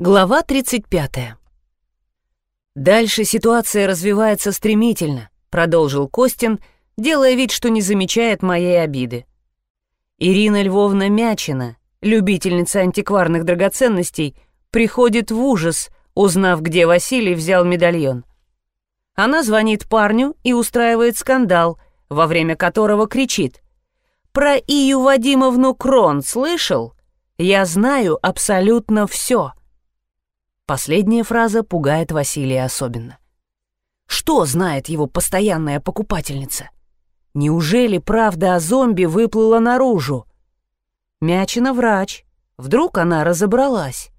Глава 35. «Дальше ситуация развивается стремительно», — продолжил Костин, делая вид, что не замечает моей обиды. Ирина Львовна Мячина, любительница антикварных драгоценностей, приходит в ужас, узнав, где Василий взял медальон. Она звонит парню и устраивает скандал, во время которого кричит «Про Ию Вадимовну Крон слышал? Я знаю абсолютно все». Последняя фраза пугает Василия особенно. Что знает его постоянная покупательница? Неужели правда о зомби выплыла наружу? Мячина врач. Вдруг она разобралась?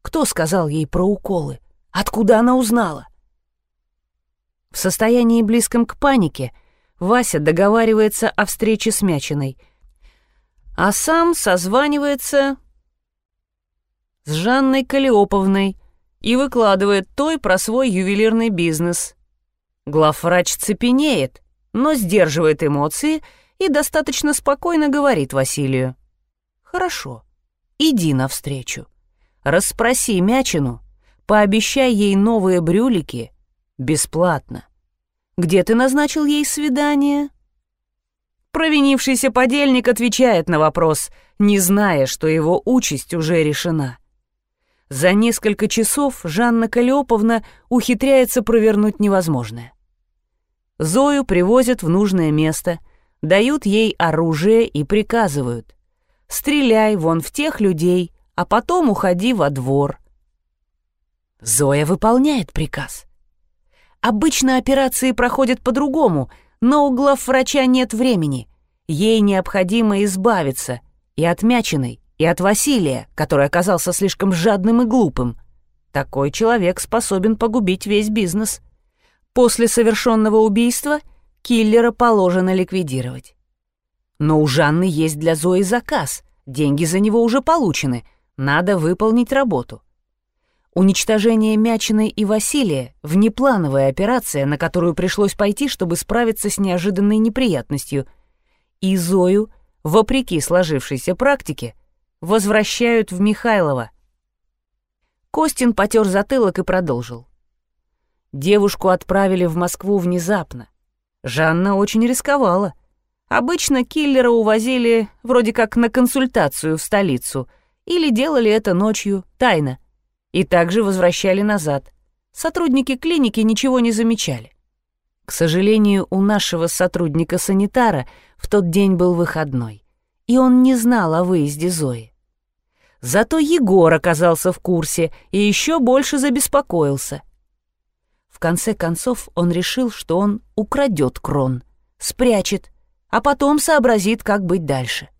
Кто сказал ей про уколы? Откуда она узнала? В состоянии близком к панике Вася договаривается о встрече с Мячиной, а сам созванивается с Жанной Калиоповной и выкладывает той про свой ювелирный бизнес. Главврач цепенеет, но сдерживает эмоции и достаточно спокойно говорит Василию. «Хорошо, иди навстречу. Расспроси Мячину, пообещай ей новые брюлики бесплатно. Где ты назначил ей свидание?» Провинившийся подельник отвечает на вопрос, не зная, что его участь уже решена. За несколько часов Жанна Калиоповна ухитряется провернуть невозможное. Зою привозят в нужное место, дают ей оружие и приказывают «Стреляй вон в тех людей, а потом уходи во двор». Зоя выполняет приказ. Обычно операции проходят по-другому, но у главврача нет времени. Ей необходимо избавиться и отмяченной, и от Василия, который оказался слишком жадным и глупым. Такой человек способен погубить весь бизнес. После совершенного убийства киллера положено ликвидировать. Но у Жанны есть для Зои заказ, деньги за него уже получены, надо выполнить работу. Уничтожение Мячиной и Василия — внеплановая операция, на которую пришлось пойти, чтобы справиться с неожиданной неприятностью. И Зою, вопреки сложившейся практике, возвращают в Михайлова. Костин потер затылок и продолжил. Девушку отправили в Москву внезапно. Жанна очень рисковала. Обычно киллера увозили вроде как на консультацию в столицу или делали это ночью, тайно, и также возвращали назад. Сотрудники клиники ничего не замечали. К сожалению, у нашего сотрудника-санитара в тот день был выходной, и он не знал о выезде Зои. Зато Егор оказался в курсе и еще больше забеспокоился. В конце концов он решил, что он украдет крон, спрячет, а потом сообразит, как быть дальше.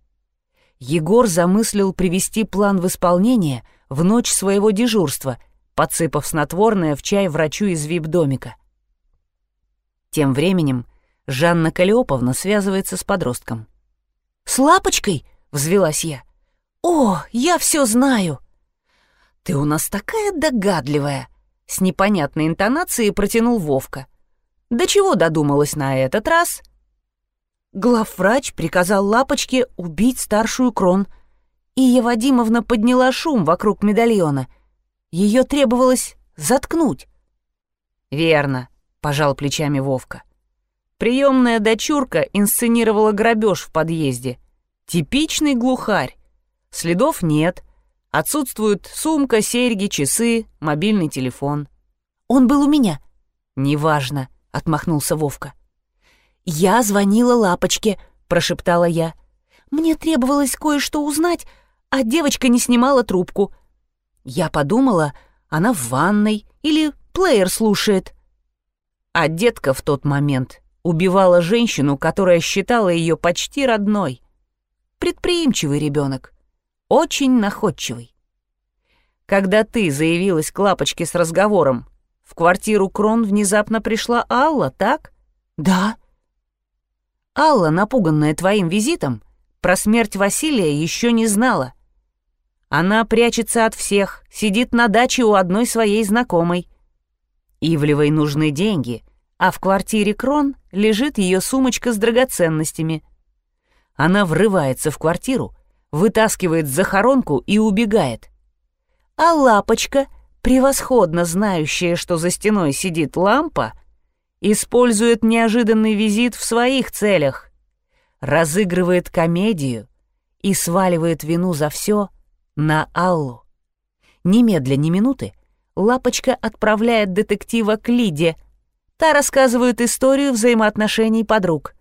Егор замыслил привести план в исполнение в ночь своего дежурства, подсыпав снотворное в чай врачу из вип-домика. Тем временем Жанна Калиоповна связывается с подростком. «С лапочкой?» — взвелась я. «О, я все знаю!» «Ты у нас такая догадливая!» С непонятной интонацией протянул Вовка. «До чего додумалась на этот раз?» Главврач приказал Лапочке убить старшую крон. Ия Вадимовна подняла шум вокруг медальона. Ее требовалось заткнуть. «Верно», — пожал плечами Вовка. Приемная дочурка инсценировала грабеж в подъезде. Типичный глухарь. Следов нет. Отсутствуют сумка, серьги, часы, мобильный телефон. Он был у меня. Неважно, отмахнулся Вовка. Я звонила Лапочке, прошептала я. Мне требовалось кое-что узнать, а девочка не снимала трубку. Я подумала, она в ванной или плеер слушает. А детка в тот момент убивала женщину, которая считала ее почти родной. Предприимчивый ребенок очень находчивый. Когда ты заявилась к Лапочке с разговором, в квартиру Крон внезапно пришла Алла, так? Да. Алла, напуганная твоим визитом, про смерть Василия еще не знала. Она прячется от всех, сидит на даче у одной своей знакомой. Ивлевой нужны деньги, а в квартире Крон лежит ее сумочка с драгоценностями. Она врывается в квартиру, вытаскивает захоронку и убегает. А лапочка, превосходно знающая, что за стеной сидит лампа, использует неожиданный визит в своих целях, разыгрывает комедию и сваливает вину за все на Аллу. Немедля ни минуты Лапочка отправляет детектива к Лиде. Та рассказывает историю взаимоотношений подруг.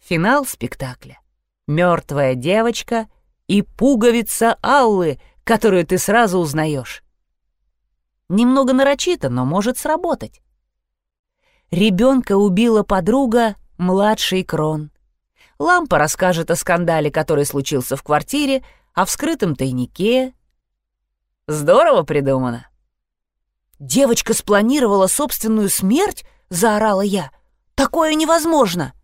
Финал спектакля. Мертвая девочка и пуговица Аллы, которую ты сразу узнаешь. Немного нарочито, но может сработать. Ребенка убила подруга, младший Крон. Лампа расскажет о скандале, который случился в квартире, о вскрытом тайнике. Здорово придумано. «Девочка спланировала собственную смерть?» — заорала я. «Такое невозможно!»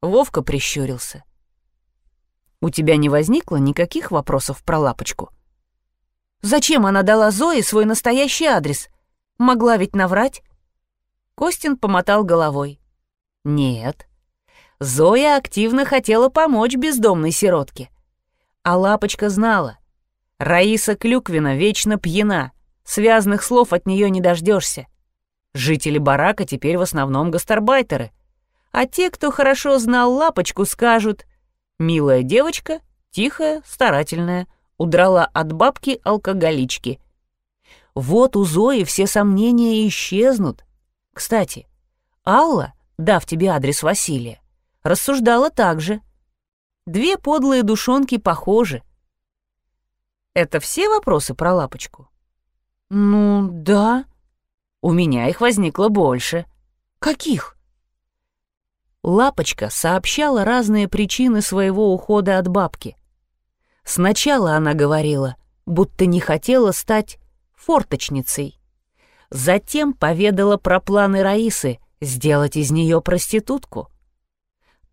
Вовка прищурился. «У тебя не возникло никаких вопросов про лапочку?» «Зачем она дала Зое свой настоящий адрес? Могла ведь наврать?» Костин помотал головой. «Нет. Зоя активно хотела помочь бездомной сиротке. А Лапочка знала. Раиса Клюквина вечно пьяна, связанных слов от нее не дождешься. Жители барака теперь в основном гастарбайтеры. А те, кто хорошо знал Лапочку, скажут «Милая девочка, тихая, старательная, удрала от бабки-алкоголички». Вот у Зои все сомнения исчезнут. Кстати, Алла, дав тебе адрес Василия, рассуждала так же. Две подлые душонки похожи. Это все вопросы про лапочку? Ну, да. У меня их возникло больше. Каких? Лапочка сообщала разные причины своего ухода от бабки. Сначала она говорила, будто не хотела стать форточницей. Затем поведала про планы Раисы сделать из нее проститутку.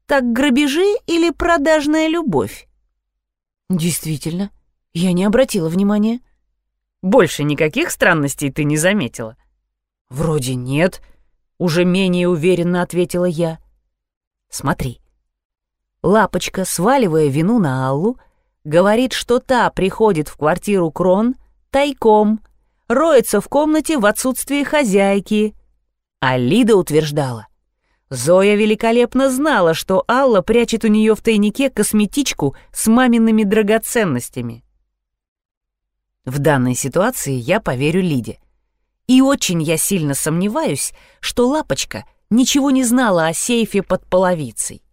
Так грабежи или продажная любовь? Действительно, я не обратила внимания. Больше никаких странностей ты не заметила? Вроде нет, уже менее уверенно ответила я. Смотри. Лапочка, сваливая вину на Аллу, говорит, что та приходит в квартиру Крон тайком — роется в комнате в отсутствие хозяйки. А Лида утверждала. Зоя великолепно знала, что Алла прячет у нее в тайнике косметичку с мамиными драгоценностями. В данной ситуации я поверю Лиде. И очень я сильно сомневаюсь, что Лапочка ничего не знала о сейфе под половицей.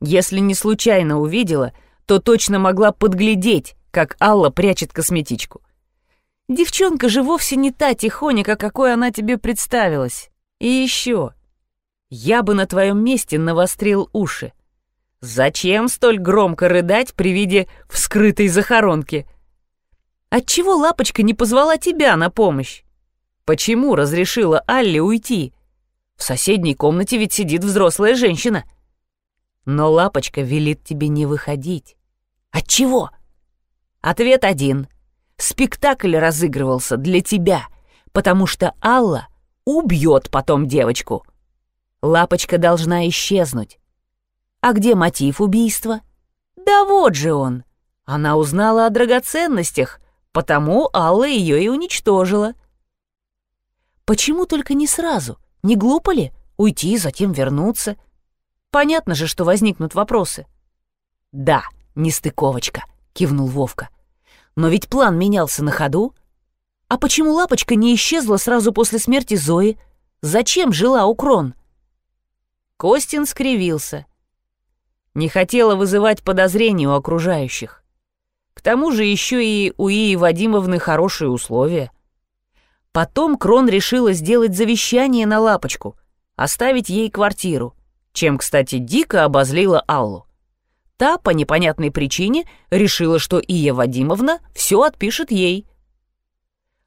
Если не случайно увидела, то точно могла подглядеть, как Алла прячет косметичку. Девчонка же вовсе не та тихоника, какой она тебе представилась. И еще, я бы на твоем месте навострил уши. Зачем столь громко рыдать при виде вскрытой захоронки? Отчего лапочка не позвала тебя на помощь? Почему разрешила Алле уйти? В соседней комнате ведь сидит взрослая женщина. Но лапочка велит тебе не выходить. Отчего? Ответ один — Спектакль разыгрывался для тебя, потому что Алла убьет потом девочку. Лапочка должна исчезнуть. А где мотив убийства? Да вот же он. Она узнала о драгоценностях, потому Алла ее и уничтожила. Почему только не сразу? Не глупо ли уйти и затем вернуться? Понятно же, что возникнут вопросы. «Да, нестыковочка», — кивнул Вовка. Но ведь план менялся на ходу. А почему лапочка не исчезла сразу после смерти Зои? Зачем жила у Крон? Костин скривился. Не хотела вызывать подозрения у окружающих. К тому же еще и у Ии Вадимовны хорошие условия. Потом Крон решила сделать завещание на лапочку, оставить ей квартиру, чем, кстати, дико обозлила Аллу. Та по непонятной причине решила, что Ия Вадимовна все отпишет ей.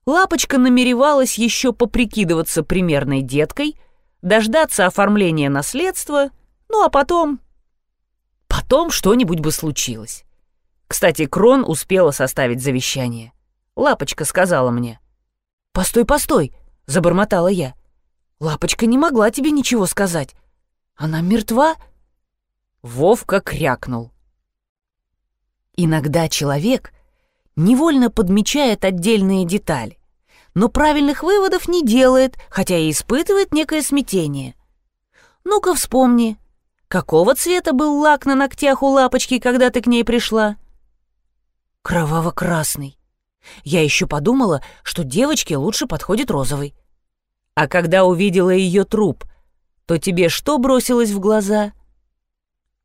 Лапочка намеревалась еще поприкидываться примерной деткой, дождаться оформления наследства, ну а потом... Потом что-нибудь бы случилось. Кстати, Крон успела составить завещание. Лапочка сказала мне. «Постой, постой!» — забормотала я. «Лапочка не могла тебе ничего сказать. Она мертва?» Вовка крякнул. Иногда человек невольно подмечает отдельные детали, но правильных выводов не делает, хотя и испытывает некое смятение. Ну-ка вспомни, какого цвета был лак на ногтях у лапочки, когда ты к ней пришла? Кроваво-красный. Я еще подумала, что девочке лучше подходит розовый. А когда увидела ее труп, то тебе что бросилось в глаза?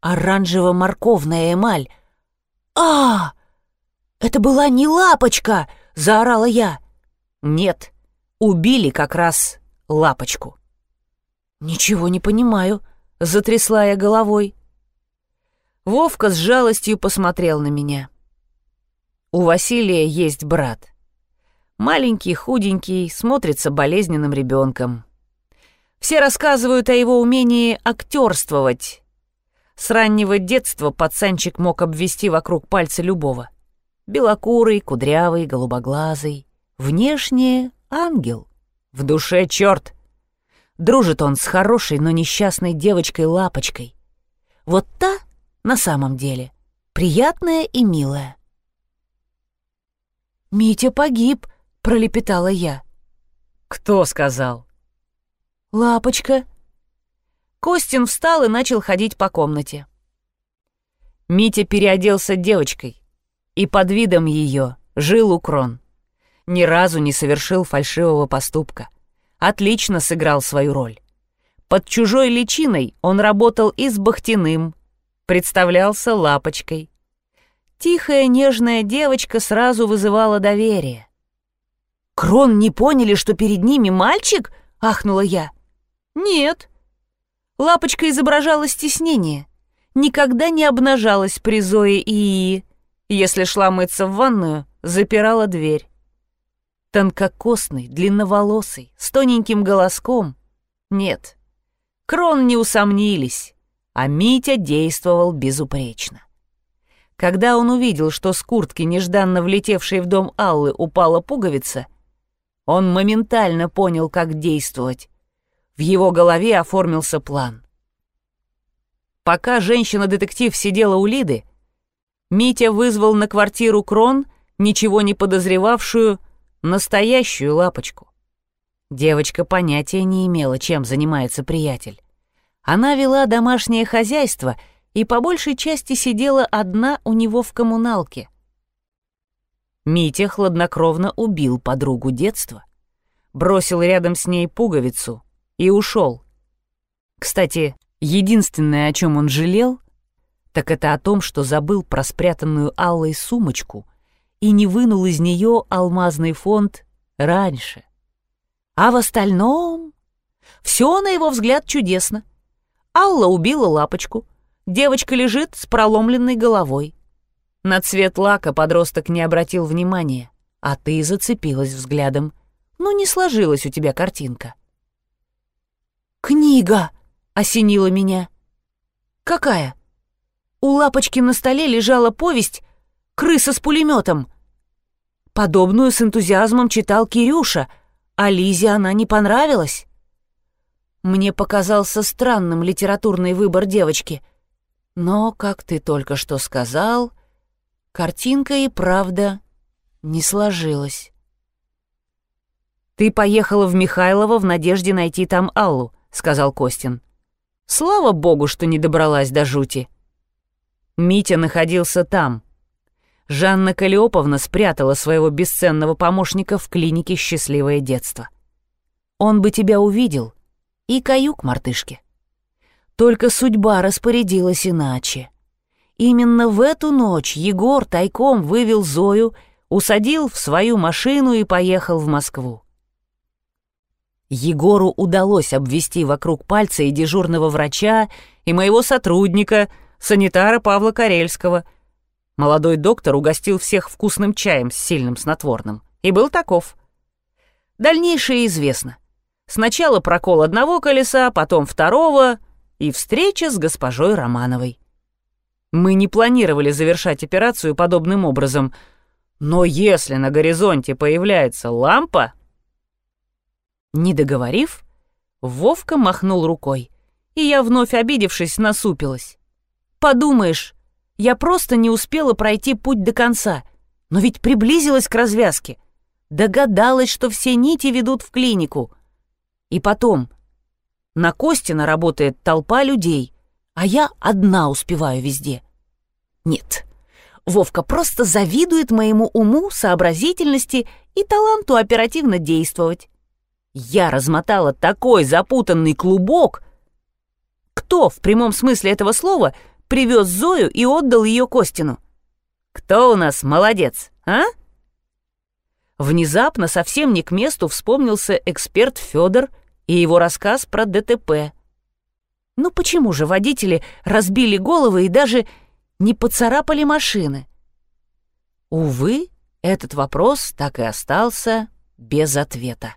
Оранжево-морковная эмаль. а Это была не лапочка!» — заорала я. «Нет, убили как раз лапочку». «Ничего не понимаю», — затрясла я головой. Вовка с жалостью посмотрел на меня. У Василия есть брат. Маленький, худенький, смотрится болезненным ребенком. Все рассказывают о его умении актерствовать. С раннего детства пацанчик мог обвести вокруг пальца любого. Белокурый, кудрявый, голубоглазый. Внешне ангел, в душе черт. Дружит он с хорошей, но несчастной девочкой-лапочкой. Вот та, на самом деле, приятная и милая. «Митя погиб», — пролепетала я. «Кто сказал?» «Лапочка». Костин встал и начал ходить по комнате. Митя переоделся девочкой и под видом ее жил у крон. Ни разу не совершил фальшивого поступка. Отлично сыграл свою роль. Под чужой личиной он работал и с Бахтиным, представлялся лапочкой. Тихая, нежная девочка сразу вызывала доверие. «Крон не поняли, что перед ними мальчик?» — ахнула я. «Нет». Лапочка изображала стеснение. Никогда не обнажалась при Зое и... Если шла мыться в ванную, запирала дверь. Тонкокосный, длинноволосый, с тоненьким голоском. Нет, Крон не усомнились, а Митя действовал безупречно. Когда он увидел, что с куртки, нежданно влетевшей в дом Аллы, упала пуговица, он моментально понял, как действовать. В его голове оформился план. Пока женщина-детектив сидела у Лиды, Митя вызвал на квартиру Крон, ничего не подозревавшую, настоящую лапочку. Девочка понятия не имела, чем занимается приятель. Она вела домашнее хозяйство — и по большей части сидела одна у него в коммуналке. Митя хладнокровно убил подругу детства, бросил рядом с ней пуговицу и ушел. Кстати, единственное, о чем он жалел, так это о том, что забыл про спрятанную Аллой сумочку и не вынул из нее алмазный фонд раньше. А в остальном все, на его взгляд, чудесно. Алла убила лапочку — Девочка лежит с проломленной головой. На цвет лака подросток не обратил внимания, а ты зацепилась взглядом. Ну, не сложилась у тебя картинка. «Книга!» — осенила меня. «Какая?» У лапочки на столе лежала повесть «Крыса с пулеметом». Подобную с энтузиазмом читал Кирюша, а Лизе она не понравилась. Мне показался странным литературный выбор девочки — но, как ты только что сказал, картинка и правда не сложилась. «Ты поехала в Михайлово в надежде найти там Аллу», — сказал Костин. «Слава богу, что не добралась до жути». Митя находился там. Жанна Калиоповна спрятала своего бесценного помощника в клинике «Счастливое детство». Он бы тебя увидел и каюк мартышки. Только судьба распорядилась иначе. Именно в эту ночь Егор тайком вывел Зою, усадил в свою машину и поехал в Москву. Егору удалось обвести вокруг пальца и дежурного врача, и моего сотрудника, санитара Павла Карельского. Молодой доктор угостил всех вкусным чаем с сильным снотворным. И был таков. Дальнейшее известно. Сначала прокол одного колеса, потом второго, и встреча с госпожой Романовой. Мы не планировали завершать операцию подобным образом, но если на горизонте появляется лампа... Не договорив, Вовка махнул рукой, и я, вновь обидевшись, насупилась. «Подумаешь, я просто не успела пройти путь до конца. но ведь приблизилась к развязке. Догадалась, что все нити ведут в клинику. И потом, на Костина работает толпа людей, а я одна успеваю везде. Нет, Вовка просто завидует моему уму, сообразительности и таланту оперативно действовать. Я размотала такой запутанный клубок. Кто в прямом смысле этого слова привез Зою и отдал ее Костину? Кто у нас молодец, а? Внезапно совсем не к месту вспомнился эксперт Федор и его рассказ про ДТП. Ну почему же водители разбили головы и даже не поцарапали машины? Увы, этот вопрос так и остался без ответа.